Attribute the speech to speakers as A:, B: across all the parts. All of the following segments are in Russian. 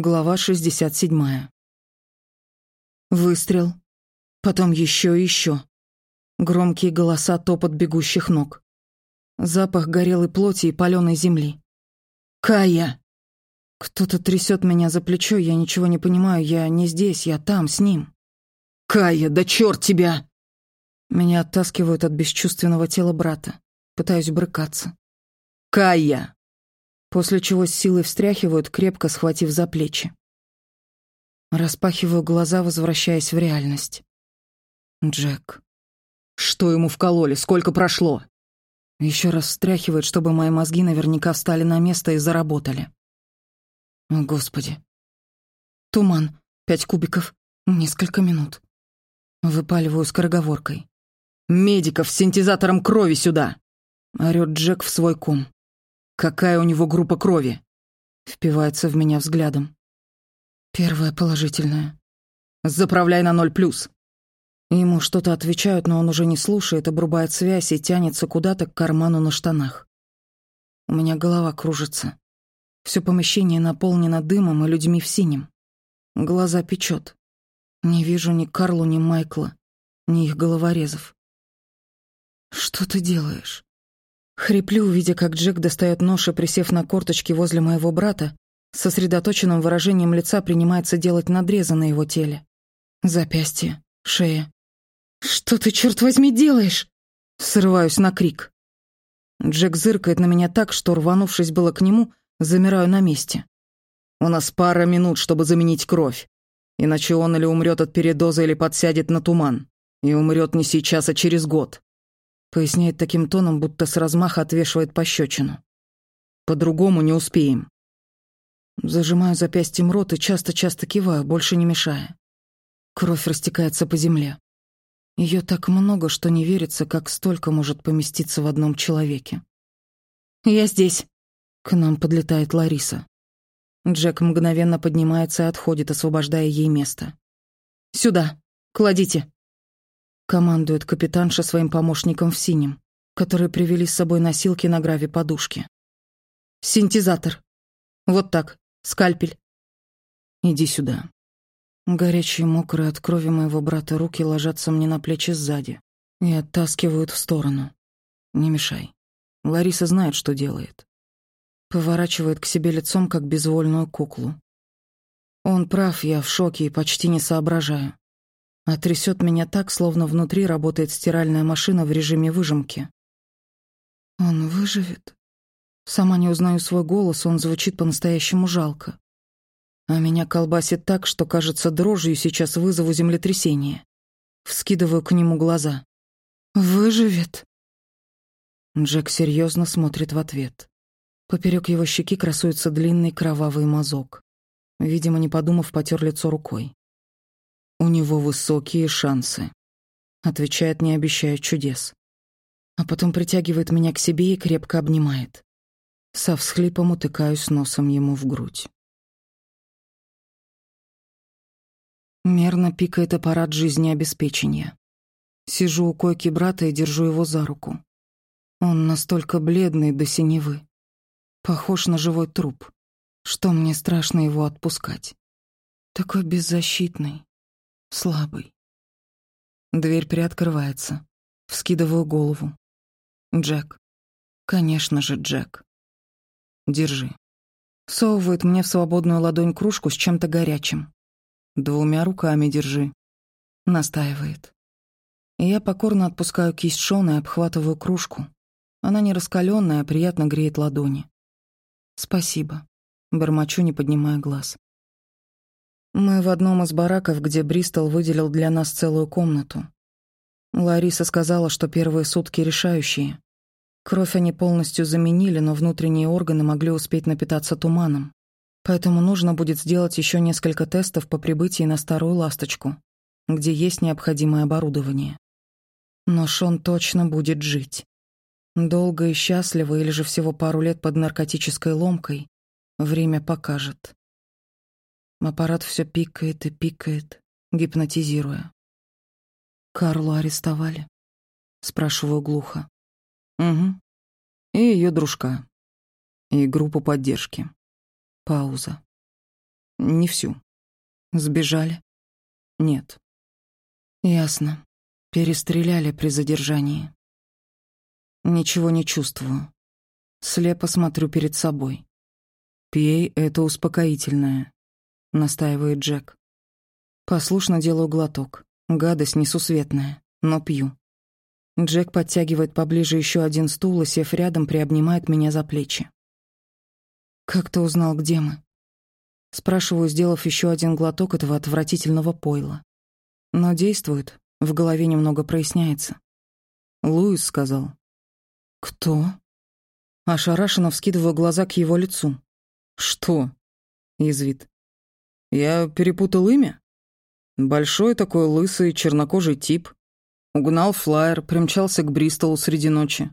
A: Глава 67. Выстрел. Потом еще и еще. Громкие голоса, топот бегущих ног. Запах горелой плоти и паленой земли. «Кая!» Кто-то трясет меня за плечо, я ничего не понимаю, я не здесь, я там, с ним. «Кая, да черт тебя!» Меня оттаскивают от бесчувственного тела брата. Пытаюсь брыкаться. «Кая!» После чего с силой встряхивают, крепко схватив за плечи. Распахиваю глаза, возвращаясь в реальность. Джек. Что ему вкололи? Сколько прошло? Еще раз встряхивает, чтобы мои мозги наверняка встали на место и заработали. О, Господи. Туман. Пять кубиков. Несколько минут. Выпаливаю скороговоркой. «Медиков с синтезатором крови сюда!» Орёт Джек в свой ком. «Какая у него группа крови?» Впивается в меня взглядом. Первая положительная. «Заправляй на ноль плюс!» Ему что-то отвечают, но он уже не слушает, обрубает связь и тянется куда-то к карману на штанах. У меня голова кружится. Все помещение наполнено дымом и людьми в синем. Глаза печет. Не вижу ни Карлу, ни Майкла, ни их головорезов. «Что ты делаешь?» Хриплю, увидя, как Джек достает нож и, присев на корточки возле моего брата, сосредоточенным выражением лица принимается делать надрезы на его теле. Запястье, шея. «Что ты, черт возьми, делаешь?» Срываюсь на крик. Джек зыркает на меня так, что, рванувшись было к нему, замираю на месте. «У нас пара минут, чтобы заменить кровь. Иначе он или умрет от передоза, или подсядет на туман. И умрет не сейчас, а через год поясняет таким тоном, будто с размаха отвешивает пощечину. По-другому не успеем. Зажимаю запястьем рот и часто-часто киваю, больше не мешая. Кровь растекается по земле. Ее так много, что не верится, как столько может поместиться в одном человеке. «Я здесь!» К нам подлетает Лариса. Джек мгновенно поднимается и отходит, освобождая ей место. «Сюда! Кладите!» Командует капитанша своим помощником в синем, которые привели с собой носилки на граве подушки. Синтезатор. Вот так. Скальпель. Иди сюда. Горячие, мокрые от крови моего брата руки ложатся мне на плечи сзади и оттаскивают в сторону. Не мешай. Лариса знает, что делает. Поворачивает к себе лицом, как безвольную куклу. Он прав, я в шоке и почти не соображаю а трясет меня так, словно внутри работает стиральная машина в режиме выжимки. Он выживет? Сама не узнаю свой голос, он звучит по-настоящему жалко. А меня колбасит так, что, кажется, дрожью сейчас вызову землетрясение. Вскидываю к нему глаза. «Выживет?» Джек серьезно смотрит в ответ. Поперек его щеки красуется длинный кровавый мазок. Видимо, не подумав, потер лицо рукой. У него высокие шансы. Отвечает, не обещая чудес. А потом притягивает меня к себе и крепко обнимает. Со всхлипом утыкаюсь носом ему в грудь. Мерно пикает аппарат жизнеобеспечения. Сижу у койки брата и держу его за руку. Он настолько бледный до синевы. Похож на живой труп. Что мне страшно его отпускать. Такой беззащитный слабый. Дверь приоткрывается. Вскидываю голову. Джек. Конечно же, Джек. Держи. Совывает мне в свободную ладонь кружку с чем-то горячим. Двумя руками держи. Настаивает. Я покорно отпускаю кисть Шона и обхватываю кружку. Она не раскаленная, а приятно греет ладони. Спасибо. Бормочу, не поднимая глаз. Мы в одном из бараков, где Бристол выделил для нас целую комнату. Лариса сказала, что первые сутки решающие. Кровь они полностью заменили, но внутренние органы могли успеть напитаться туманом. Поэтому нужно будет сделать еще несколько тестов по прибытии на Старую Ласточку, где есть необходимое оборудование. Но Шон точно будет жить. Долго и счастливо или же всего пару лет под наркотической ломкой, время покажет. Аппарат все пикает и пикает, гипнотизируя. «Карлу арестовали?» Спрашиваю глухо. «Угу. И ее дружка. И группу поддержки». Пауза.
B: Не всю.
A: Сбежали?
B: Нет.
A: Ясно. Перестреляли при задержании. Ничего не чувствую. Слепо смотрю перед собой.
B: «Пей это успокоительное», — настаивает Джек.
A: Послушно делаю глоток. Гадость несусветная, но пью. Джек подтягивает поближе еще один стул и, сев рядом, приобнимает меня за плечи. «Как ты узнал, где мы?» Спрашиваю, сделав еще один глоток этого отвратительного пойла. Но действует, в голове немного проясняется.
B: Луис сказал.
A: «Кто?» Ошарашенно вскидываю глаза к его лицу.
B: «Что?» — язвит. «Я перепутал имя?» Большой такой лысый чернокожий тип. Угнал флайер, примчался к Бристолу среди ночи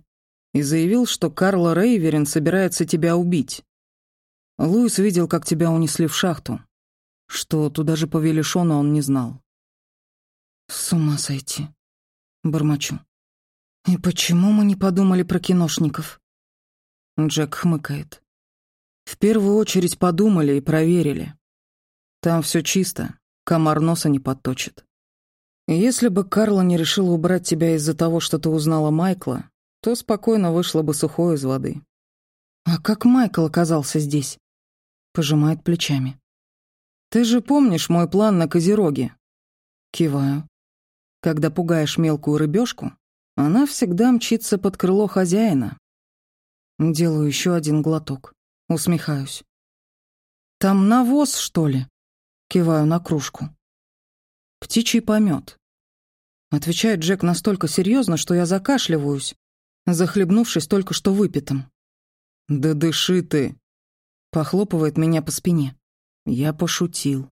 B: и заявил, что Карла Рейверин собирается тебя убить. Луис видел, как тебя унесли в шахту, что туда же повели Шона он не знал.
A: С ума сойти. Бормочу. И почему мы не подумали про киношников?
B: Джек хмыкает. В первую очередь подумали и проверили. Там все чисто, комар носа не подточит. если бы Карла не решила убрать тебя из-за того, что ты узнала Майкла, то спокойно вышла бы сухой из воды.
A: А как Майкл оказался здесь? Пожимает плечами.
B: Ты же помнишь мой план на Козероге?
A: Киваю.
B: Когда пугаешь мелкую рыбешку, она всегда мчится под крыло хозяина.
A: Делаю еще один глоток. Усмехаюсь. Там навоз, что ли? Киваю на кружку.
B: «Птичий помет», —
A: отвечает Джек настолько серьезно, что я закашливаюсь, захлебнувшись только что выпитым.
B: «Да дыши ты!»
A: — похлопывает меня по спине.
B: Я пошутил.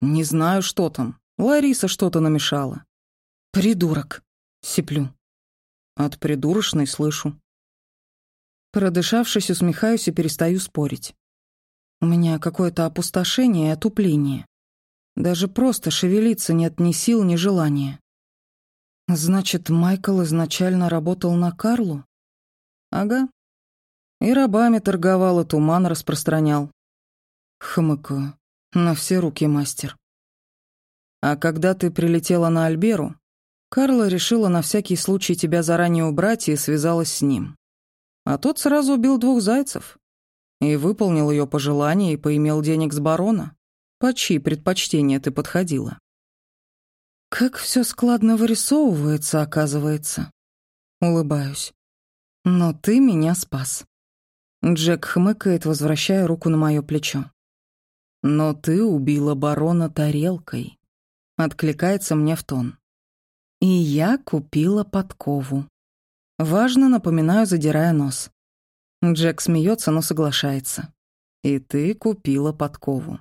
B: «Не знаю, что там. Лариса что-то намешала».
A: «Придурок!» — сиплю.
B: От придурочной слышу.
A: Продышавшись, усмехаюсь и перестаю спорить. У меня какое-то опустошение и отупление. Даже просто шевелиться нет ни сил, ни желания. Значит, Майкл изначально работал на Карлу?
B: Ага. И рабами торговал, и туман распространял.
A: Хмыкаю. На все руки мастер.
B: А когда ты прилетела на Альберу, Карла решила на всякий случай тебя заранее убрать и связалась с ним. А тот сразу убил двух зайцев и выполнил ее пожелание и поимел денег с барона. По чьи предпочтения ты подходила?
A: Как все складно вырисовывается, оказывается. Улыбаюсь. Но ты меня спас. Джек хмыкает, возвращая руку на мое плечо.
B: Но ты убила барона тарелкой. Откликается мне в тон.
A: И я купила подкову. Важно, напоминаю, задирая нос. Джек смеется, но соглашается.
B: И ты купила подкову.